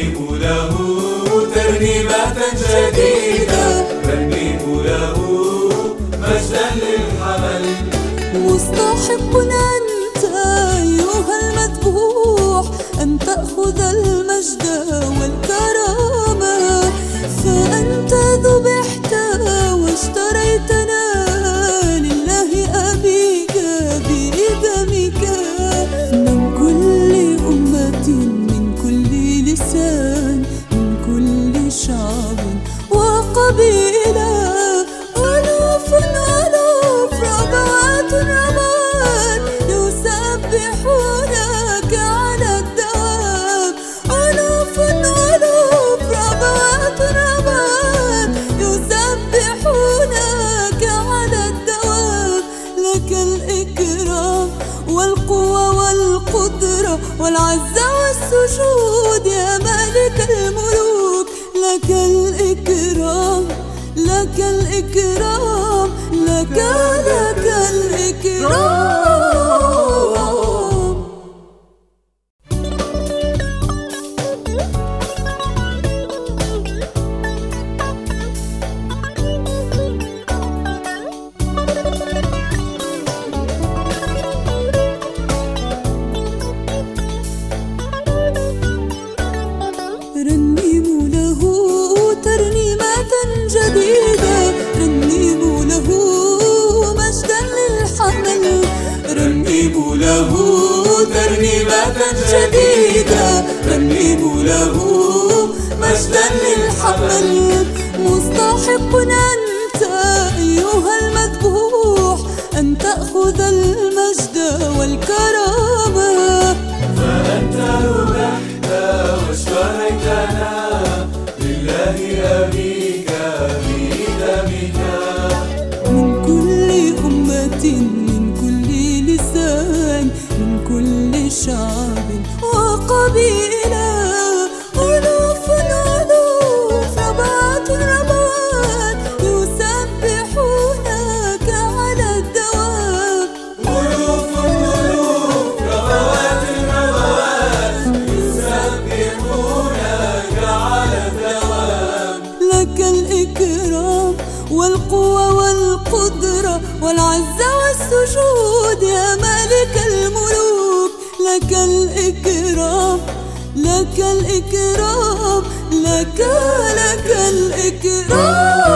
نرنم له جديدة. نرنم له مجدا للحمل. مستحق أنت أيها المذبوح أن تأخذ المجد والكرم. والعزة والسجود يا ملك الملوك. لك الإكرام لك الإكرام لك لك الإكرام. له ترنيمة جديدة. رنموا له مجدا للحمل. مستحق أنت أيها المذبوح أن تأخذ المجد والكرامة. فأنت ربحت واشتريتنا لله أبيك والقدرة والعزة والسجود يا ملك الملوك. لك الإكرام لك الإكرام لك لك الإكرام.